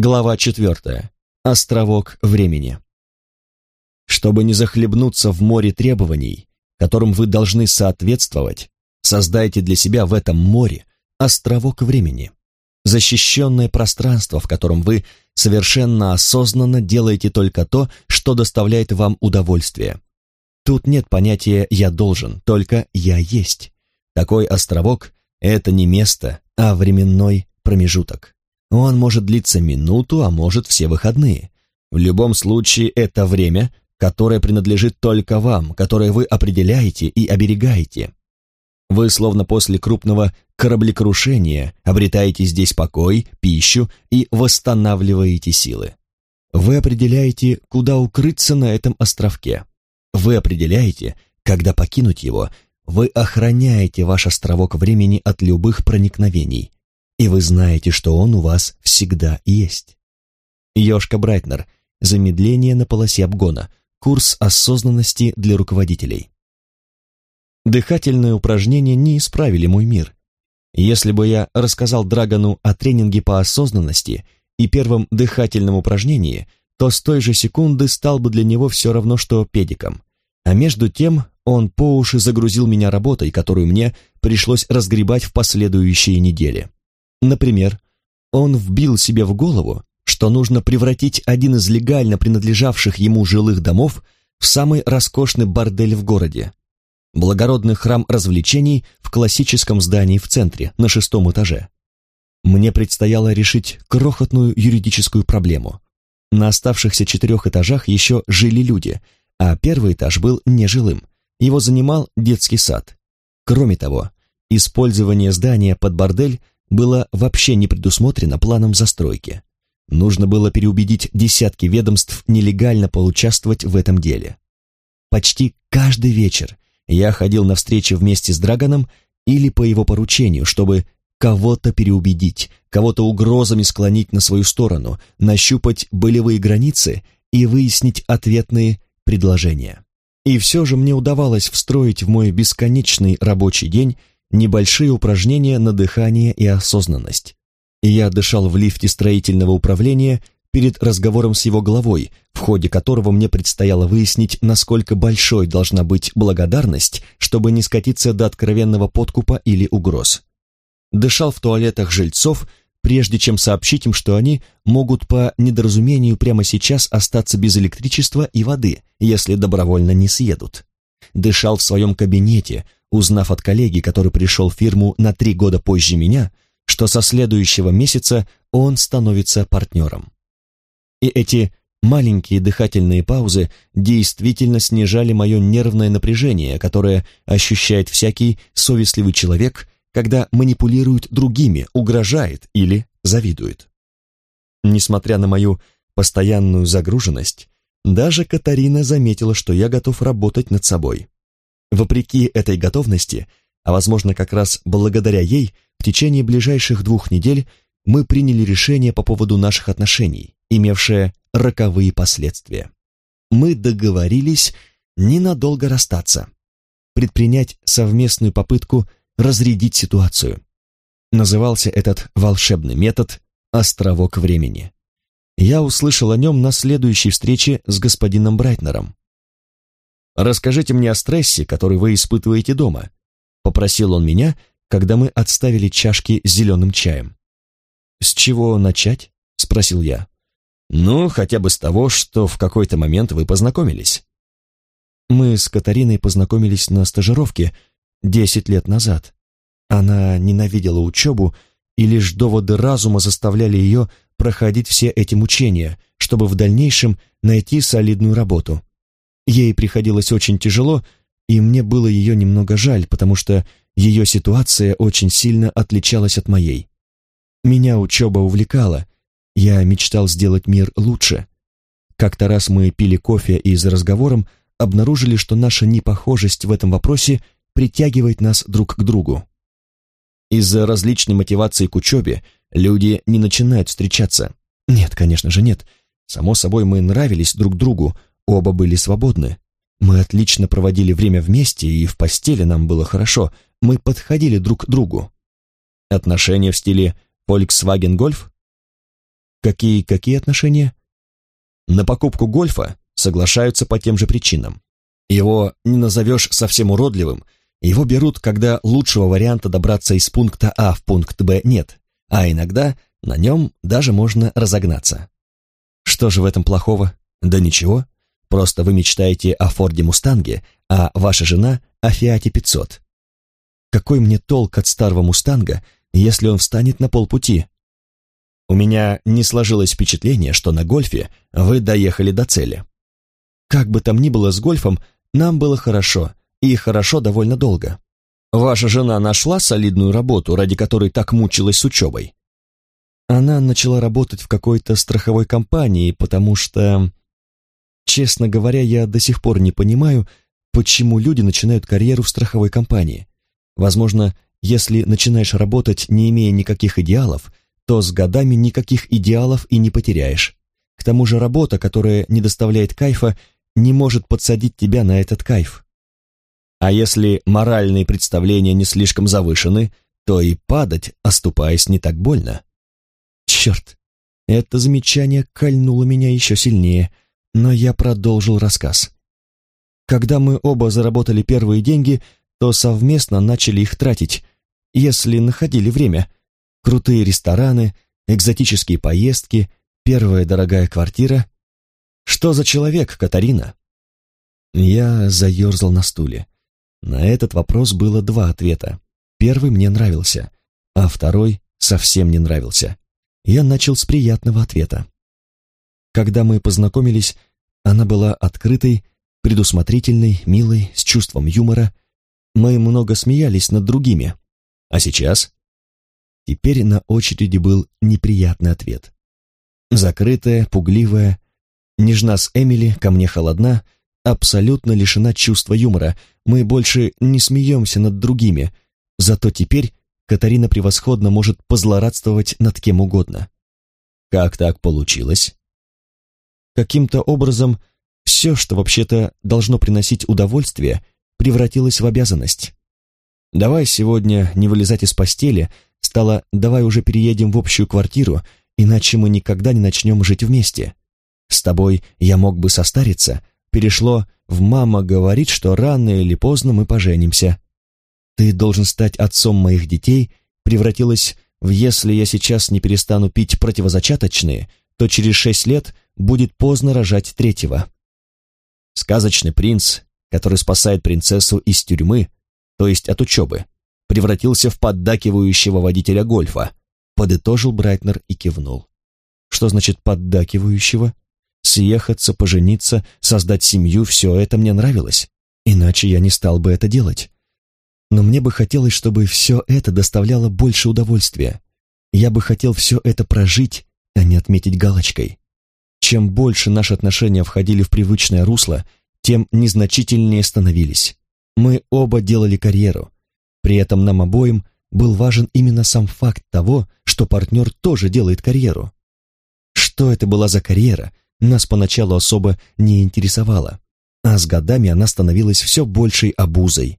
Глава четвертая. Островок времени. Чтобы не захлебнуться в море требований, которым вы должны соответствовать, создайте для себя в этом море островок времени, защищенное пространство, в котором вы совершенно осознанно делаете только то, что доставляет вам удовольствие. Тут нет понятия «я должен», только «я есть». Такой островок – это не место, а временной промежуток. Он может длиться минуту, а может все выходные. В любом случае это время, которое принадлежит только вам, которое вы определяете и оберегаете. Вы словно после крупного кораблекрушения обретаете здесь покой, пищу и восстанавливаете силы. Вы определяете, куда укрыться на этом островке. Вы определяете, когда покинуть его. Вы охраняете ваш островок времени от любых проникновений и вы знаете, что он у вас всегда есть. Ёшка Брайтнер. Замедление на полосе обгона. Курс осознанности для руководителей. Дыхательные упражнения не исправили мой мир. Если бы я рассказал Драгону о тренинге по осознанности и первом дыхательном упражнении, то с той же секунды стал бы для него все равно, что педиком. А между тем он по уши загрузил меня работой, которую мне пришлось разгребать в последующие недели. Например, он вбил себе в голову, что нужно превратить один из легально принадлежавших ему жилых домов в самый роскошный бордель в городе. Благородный храм развлечений в классическом здании в центре, на шестом этаже. Мне предстояло решить крохотную юридическую проблему. На оставшихся четырех этажах еще жили люди, а первый этаж был нежилым. Его занимал детский сад. Кроме того, использование здания под бордель было вообще не предусмотрено планом застройки. Нужно было переубедить десятки ведомств нелегально поучаствовать в этом деле. Почти каждый вечер я ходил на встречи вместе с Драгоном или по его поручению, чтобы кого-то переубедить, кого-то угрозами склонить на свою сторону, нащупать болевые границы и выяснить ответные предложения. И все же мне удавалось встроить в мой бесконечный рабочий день небольшие упражнения на дыхание и осознанность. Я дышал в лифте строительного управления перед разговором с его главой, в ходе которого мне предстояло выяснить, насколько большой должна быть благодарность, чтобы не скатиться до откровенного подкупа или угроз. Дышал в туалетах жильцов, прежде чем сообщить им, что они могут по недоразумению прямо сейчас остаться без электричества и воды, если добровольно не съедут. Дышал в своем кабинете, узнав от коллеги, который пришел в фирму на три года позже меня, что со следующего месяца он становится партнером. И эти маленькие дыхательные паузы действительно снижали мое нервное напряжение, которое ощущает всякий совестливый человек, когда манипулирует другими, угрожает или завидует. Несмотря на мою постоянную загруженность, даже Катарина заметила, что я готов работать над собой. Вопреки этой готовности, а возможно как раз благодаря ей, в течение ближайших двух недель мы приняли решение по поводу наших отношений, имевшее роковые последствия. Мы договорились ненадолго расстаться, предпринять совместную попытку разрядить ситуацию. Назывался этот волшебный метод «Островок времени». Я услышал о нем на следующей встрече с господином Брайтнером. «Расскажите мне о стрессе, который вы испытываете дома», — попросил он меня, когда мы отставили чашки с зеленым чаем. «С чего начать?» — спросил я. «Ну, хотя бы с того, что в какой-то момент вы познакомились». Мы с Катариной познакомились на стажировке десять лет назад. Она ненавидела учебу, и лишь доводы разума заставляли ее проходить все эти мучения, чтобы в дальнейшем найти солидную работу. Ей приходилось очень тяжело, и мне было ее немного жаль, потому что ее ситуация очень сильно отличалась от моей. Меня учеба увлекала, я мечтал сделать мир лучше. Как-то раз мы пили кофе и за разговором обнаружили, что наша непохожесть в этом вопросе притягивает нас друг к другу. Из-за различной мотивации к учебе люди не начинают встречаться. Нет, конечно же нет. Само собой, мы нравились друг другу, Оба были свободны. Мы отлично проводили время вместе, и в постели нам было хорошо. Мы подходили друг к другу. Отношения в стиле Volkswagen Golf? Какие-какие отношения? На покупку гольфа соглашаются по тем же причинам. Его не назовешь совсем уродливым, его берут, когда лучшего варианта добраться из пункта А в пункт Б нет, а иногда на нем даже можно разогнаться. Что же в этом плохого? Да ничего. Просто вы мечтаете о Форде Мустанге, а ваша жена о Фиате 500. Какой мне толк от старого Мустанга, если он встанет на полпути? У меня не сложилось впечатление, что на гольфе вы доехали до цели. Как бы там ни было с гольфом, нам было хорошо, и хорошо довольно долго. Ваша жена нашла солидную работу, ради которой так мучилась с учебой? Она начала работать в какой-то страховой компании, потому что... Честно говоря, я до сих пор не понимаю, почему люди начинают карьеру в страховой компании. Возможно, если начинаешь работать, не имея никаких идеалов, то с годами никаких идеалов и не потеряешь. К тому же работа, которая не доставляет кайфа, не может подсадить тебя на этот кайф. А если моральные представления не слишком завышены, то и падать, оступаясь, не так больно. Черт, это замечание кольнуло меня еще сильнее, но я продолжил рассказ. Когда мы оба заработали первые деньги, то совместно начали их тратить, если находили время. Крутые рестораны, экзотические поездки, первая дорогая квартира. Что за человек, Катарина? Я заерзал на стуле. На этот вопрос было два ответа. Первый мне нравился, а второй совсем не нравился. Я начал с приятного ответа. Когда мы познакомились, она была открытой, предусмотрительной, милой, с чувством юмора. Мы много смеялись над другими. А сейчас? Теперь на очереди был неприятный ответ. Закрытая, пугливая, нежна с Эмили, ко мне холодна, абсолютно лишена чувства юмора. Мы больше не смеемся над другими, зато теперь Катарина превосходно может позлорадствовать над кем угодно. Как так получилось? Каким-то образом все, что вообще-то должно приносить удовольствие, превратилось в обязанность. «Давай сегодня не вылезать из постели» стало «давай уже переедем в общую квартиру, иначе мы никогда не начнем жить вместе». «С тобой я мог бы состариться» перешло в «мама говорит, что рано или поздно мы поженимся». «Ты должен стать отцом моих детей» превратилось в «если я сейчас не перестану пить противозачаточные, то через шесть лет будет поздно рожать третьего». Сказочный принц, который спасает принцессу из тюрьмы, то есть от учебы, превратился в поддакивающего водителя гольфа, подытожил Брайтнер и кивнул. Что значит поддакивающего? Съехаться, пожениться, создать семью — все это мне нравилось. Иначе я не стал бы это делать но мне бы хотелось, чтобы все это доставляло больше удовольствия. Я бы хотел все это прожить, а не отметить галочкой. Чем больше наши отношения входили в привычное русло, тем незначительнее становились. Мы оба делали карьеру. При этом нам обоим был важен именно сам факт того, что партнер тоже делает карьеру. Что это была за карьера, нас поначалу особо не интересовало, а с годами она становилась все большей обузой.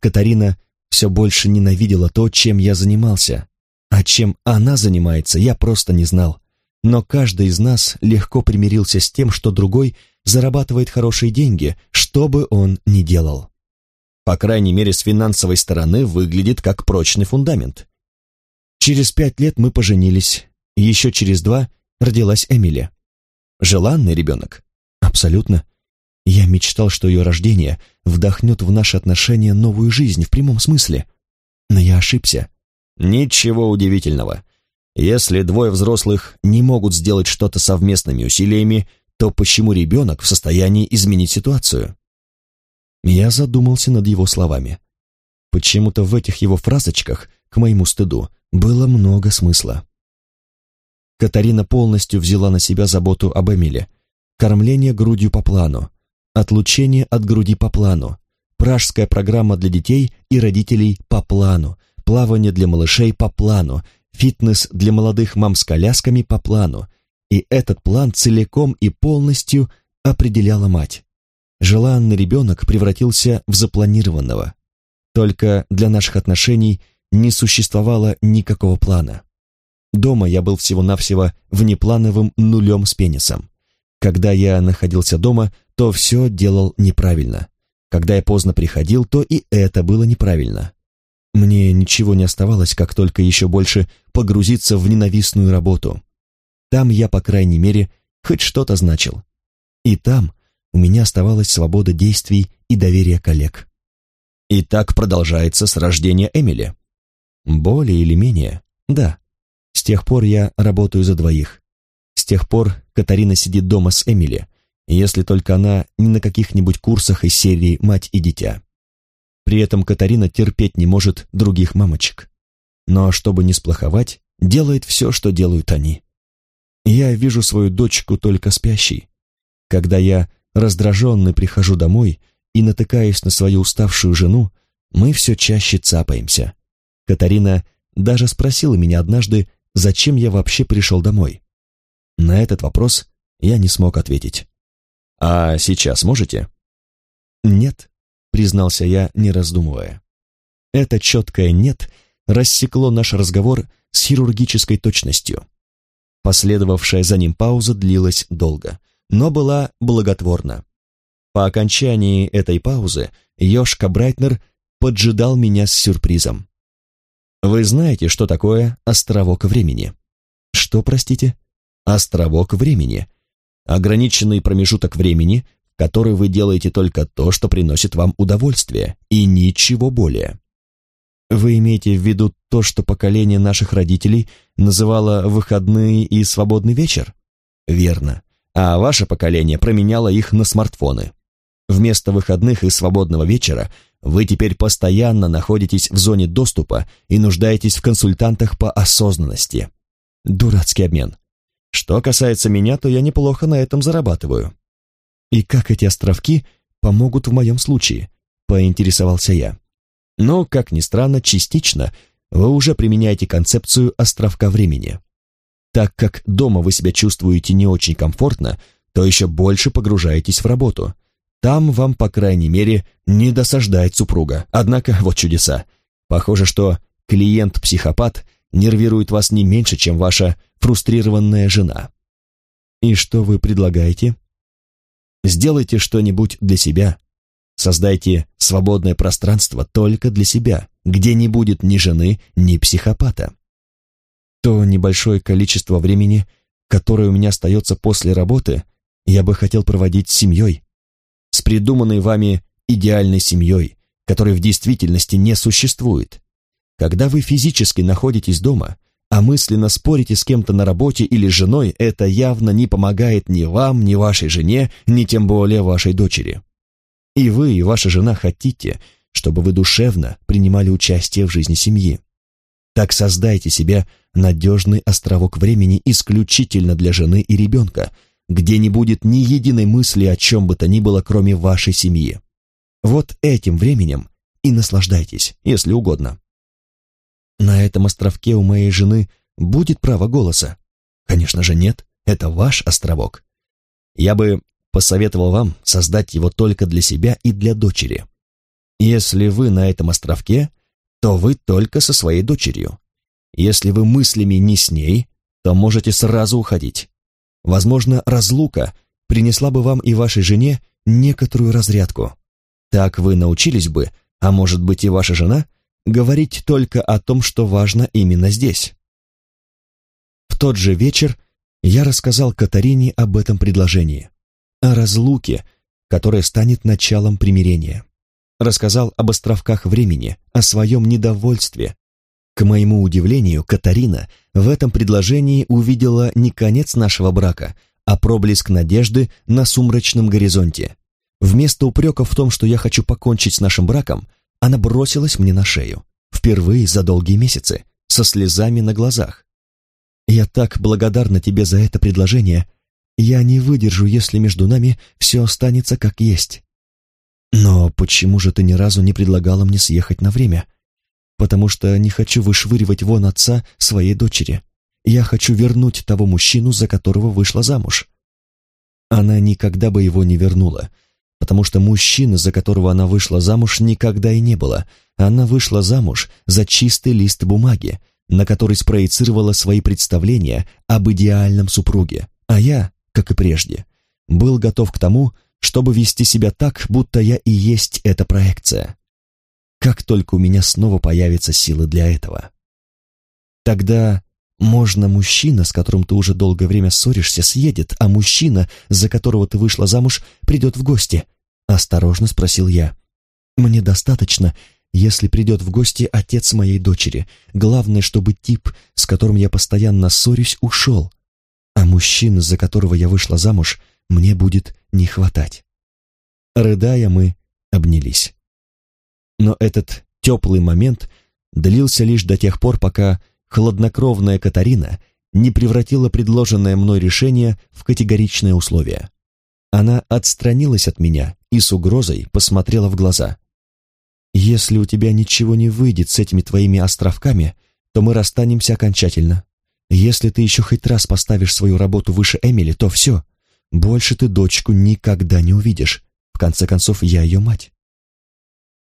Катарина все больше ненавидела то, чем я занимался. А чем она занимается, я просто не знал. Но каждый из нас легко примирился с тем, что другой зарабатывает хорошие деньги, что бы он ни делал. По крайней мере, с финансовой стороны выглядит как прочный фундамент. Через пять лет мы поженились, еще через два родилась Эмили. Желанный ребенок? Абсолютно. Я мечтал, что ее рождение вдохнет в наши отношения новую жизнь в прямом смысле. Но я ошибся. Ничего удивительного. Если двое взрослых не могут сделать что-то совместными усилиями, то почему ребенок в состоянии изменить ситуацию? Я задумался над его словами. Почему-то в этих его фразочках, к моему стыду, было много смысла. Катарина полностью взяла на себя заботу об Эмиле. Кормление грудью по плану, Отлучение от груди по плану. Пражская программа для детей и родителей по плану. Плавание для малышей по плану. Фитнес для молодых мам с колясками по плану. И этот план целиком и полностью определяла мать. Желанный ребенок превратился в запланированного. Только для наших отношений не существовало никакого плана. Дома я был всего-навсего внеплановым нулем с пенисом. Когда я находился дома, то все делал неправильно. Когда я поздно приходил, то и это было неправильно. Мне ничего не оставалось, как только еще больше погрузиться в ненавистную работу. Там я, по крайней мере, хоть что-то значил. И там у меня оставалась свобода действий и доверие коллег. И так продолжается с рождения Эмили. Более или менее, да. С тех пор я работаю за двоих. С тех пор Катарина сидит дома с Эмили, если только она не на каких-нибудь курсах из серии «Мать и дитя». При этом Катарина терпеть не может других мамочек. Но чтобы не сплоховать, делает все, что делают они. Я вижу свою дочку только спящей. Когда я раздраженный прихожу домой и натыкаюсь на свою уставшую жену, мы все чаще цапаемся. Катарина даже спросила меня однажды, зачем я вообще пришел домой. На этот вопрос я не смог ответить. «А сейчас можете?» «Нет», — признался я, не раздумывая. Это четкое «нет» рассекло наш разговор с хирургической точностью. Последовавшая за ним пауза длилась долго, но была благотворна. По окончании этой паузы Йошка Брайтнер поджидал меня с сюрпризом. Вы знаете, что такое островок времени? Что, простите? Островок времени. Ограниченный промежуток времени, в который вы делаете только то, что приносит вам удовольствие, и ничего более. Вы имеете в виду то, что поколение наших родителей называло выходные и свободный вечер? Верно. А ваше поколение променяло их на смартфоны. Вместо выходных и свободного вечера вы теперь постоянно находитесь в зоне доступа и нуждаетесь в консультантах по осознанности. Дурацкий обмен. Что касается меня, то я неплохо на этом зарабатываю. И как эти островки помогут в моем случае? Поинтересовался я. Но, как ни странно, частично вы уже применяете концепцию островка времени. Так как дома вы себя чувствуете не очень комфортно, то еще больше погружаетесь в работу – там вам, по крайней мере, не досаждает супруга. Однако, вот чудеса. Похоже, что клиент-психопат нервирует вас не меньше, чем ваша фрустрированная жена. И что вы предлагаете? Сделайте что-нибудь для себя. Создайте свободное пространство только для себя, где не будет ни жены, ни психопата. То небольшое количество времени, которое у меня остается после работы, я бы хотел проводить с семьей, с придуманной вами идеальной семьей, которой в действительности не существует. Когда вы физически находитесь дома, а мысленно спорите с кем-то на работе или с женой, это явно не помогает ни вам, ни вашей жене, ни тем более вашей дочери. И вы, и ваша жена хотите, чтобы вы душевно принимали участие в жизни семьи. Так создайте себе надежный островок времени исключительно для жены и ребенка, где не будет ни единой мысли о чем бы то ни было, кроме вашей семьи. Вот этим временем и наслаждайтесь, если угодно. На этом островке у моей жены будет право голоса? Конечно же нет, это ваш островок. Я бы посоветовал вам создать его только для себя и для дочери. Если вы на этом островке, то вы только со своей дочерью. Если вы мыслями не с ней, то можете сразу уходить. Возможно, разлука принесла бы вам и вашей жене некоторую разрядку. Так вы научились бы, а может быть и ваша жена, говорить только о том, что важно именно здесь. В тот же вечер я рассказал Катарине об этом предложении, о разлуке, которая станет началом примирения. Рассказал об островках времени, о своем недовольстве, к моему удивлению, Катарина в этом предложении увидела не конец нашего брака, а проблеск надежды на сумрачном горизонте. Вместо упрека в том, что я хочу покончить с нашим браком, она бросилась мне на шею, впервые за долгие месяцы, со слезами на глазах. «Я так благодарна тебе за это предложение. Я не выдержу, если между нами все останется как есть». «Но почему же ты ни разу не предлагала мне съехать на время?» потому что не хочу вышвыривать вон отца своей дочери. Я хочу вернуть того мужчину, за которого вышла замуж. Она никогда бы его не вернула, потому что мужчины, за которого она вышла замуж, никогда и не было. Она вышла замуж за чистый лист бумаги, на который спроецировала свои представления об идеальном супруге, а я, как и прежде, был готов к тому, чтобы вести себя так, будто я и есть эта проекция. Как только у меня снова появятся силы для этого. Тогда можно мужчина, с которым ты уже долгое время ссоришься, съедет, а мужчина, за которого ты вышла замуж, придет в гости? Осторожно спросил я. Мне достаточно, если придет в гости отец моей дочери. Главное, чтобы тип, с которым я постоянно ссорюсь, ушел. А мужчина, за которого я вышла замуж, мне будет не хватать. Рыдая, мы обнялись. Но этот теплый момент длился лишь до тех пор, пока хладнокровная Катарина не превратила предложенное мной решение в категоричное условие. Она отстранилась от меня и с угрозой посмотрела в глаза. «Если у тебя ничего не выйдет с этими твоими островками, то мы расстанемся окончательно. Если ты еще хоть раз поставишь свою работу выше Эмили, то все. Больше ты дочку никогда не увидишь. В конце концов, я ее мать».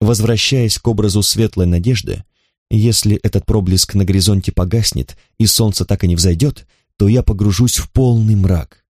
Возвращаясь к образу светлой надежды, если этот проблеск на горизонте погаснет и солнце так и не взойдет, то я погружусь в полный мрак.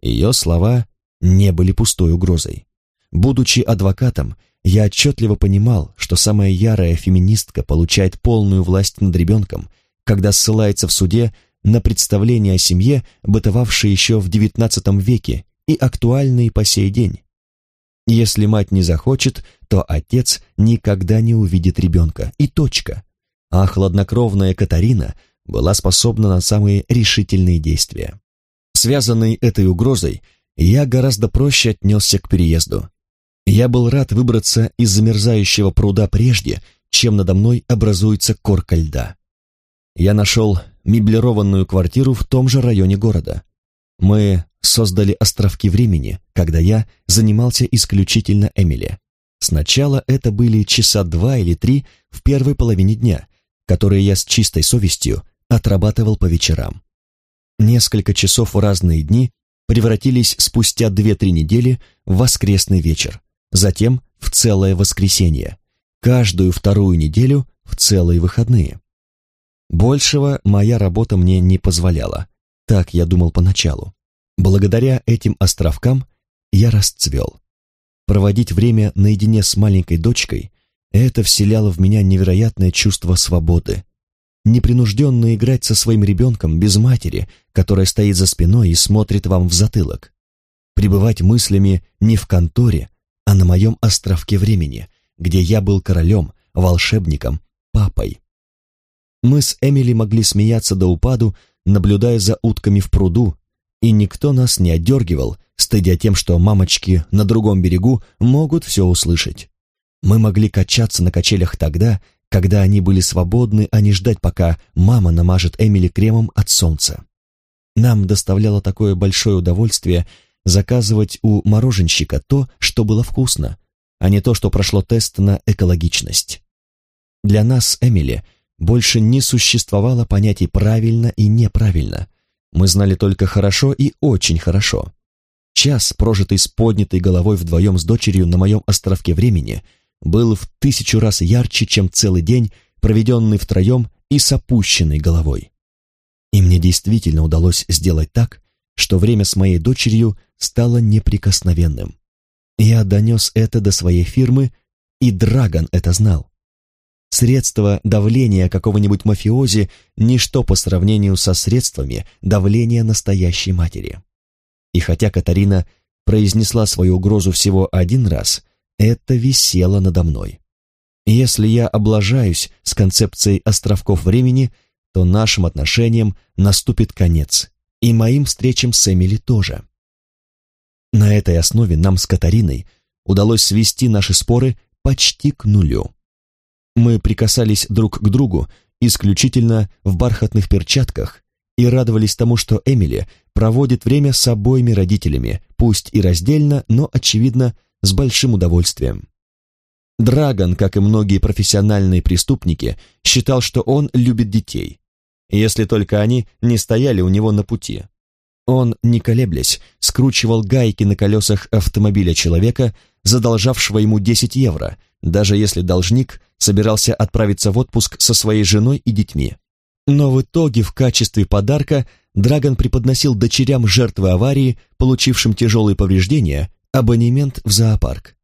Ее слова не были пустой угрозой. Будучи адвокатом, я отчетливо понимал, что самая ярая феминистка получает полную власть над ребенком, когда ссылается в суде на представления о семье, бытовавшие еще в XIX веке и актуальные по сей день. Если мать не захочет, то отец никогда не увидит ребенка, и точка. А хладнокровная Катарина была способна на самые решительные действия. Связанный этой угрозой, я гораздо проще отнесся к переезду. Я был рад выбраться из замерзающего пруда прежде, чем надо мной образуется корка льда. Я нашел меблированную квартиру в том же районе города. Мы создали островки времени, когда я занимался исключительно Эмили. Сначала это были часа два или три в первой половине дня, которые я с чистой совестью отрабатывал по вечерам. Несколько часов в разные дни превратились спустя две-три недели в воскресный вечер, затем в целое воскресенье, каждую вторую неделю в целые выходные. Большего моя работа мне не позволяла, так я думал поначалу. Благодаря этим островкам я расцвел. Проводить время наедине с маленькой дочкой — это вселяло в меня невероятное чувство свободы. Непринужденно играть со своим ребенком без матери, которая стоит за спиной и смотрит вам в затылок. Пребывать мыслями не в конторе, а на моем островке времени, где я был королем, волшебником, папой. Мы с Эмили могли смеяться до упаду, наблюдая за утками в пруду, и никто нас не отдергивал, стыдя тем, что мамочки на другом берегу могут все услышать. Мы могли качаться на качелях тогда, когда они были свободны, а не ждать, пока мама намажет Эмили кремом от солнца. Нам доставляло такое большое удовольствие заказывать у мороженщика то, что было вкусно, а не то, что прошло тест на экологичность. Для нас, Эмили, больше не существовало понятий «правильно» и «неправильно», мы знали только хорошо и очень хорошо. Час, прожитый с поднятой головой вдвоем с дочерью на моем островке времени, был в тысячу раз ярче, чем целый день, проведенный втроем и с опущенной головой. И мне действительно удалось сделать так, что время с моей дочерью стало неприкосновенным. Я донес это до своей фирмы, и Драгон это знал. Средство давления какого-нибудь мафиози – ничто по сравнению со средствами давления настоящей матери. И хотя Катарина произнесла свою угрозу всего один раз, это висело надо мной. Если я облажаюсь с концепцией островков времени, то нашим отношениям наступит конец, и моим встречам с Эмили тоже. На этой основе нам с Катариной удалось свести наши споры почти к нулю. Мы прикасались друг к другу исключительно в бархатных перчатках и радовались тому, что Эмили проводит время с обоими родителями, пусть и раздельно, но, очевидно, с большим удовольствием. Драгон, как и многие профессиональные преступники, считал, что он любит детей, если только они не стояли у него на пути. Он, не колеблясь, скручивал гайки на колесах автомобиля человека, задолжавшего ему 10 евро, даже если должник собирался отправиться в отпуск со своей женой и детьми. Но в итоге в качестве подарка Драгон преподносил дочерям жертвы аварии, получившим тяжелые повреждения, абонемент в зоопарк.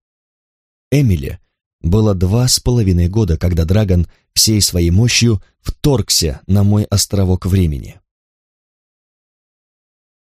Эмили было два с половиной года, когда Драгон всей своей мощью вторгся на мой островок времени.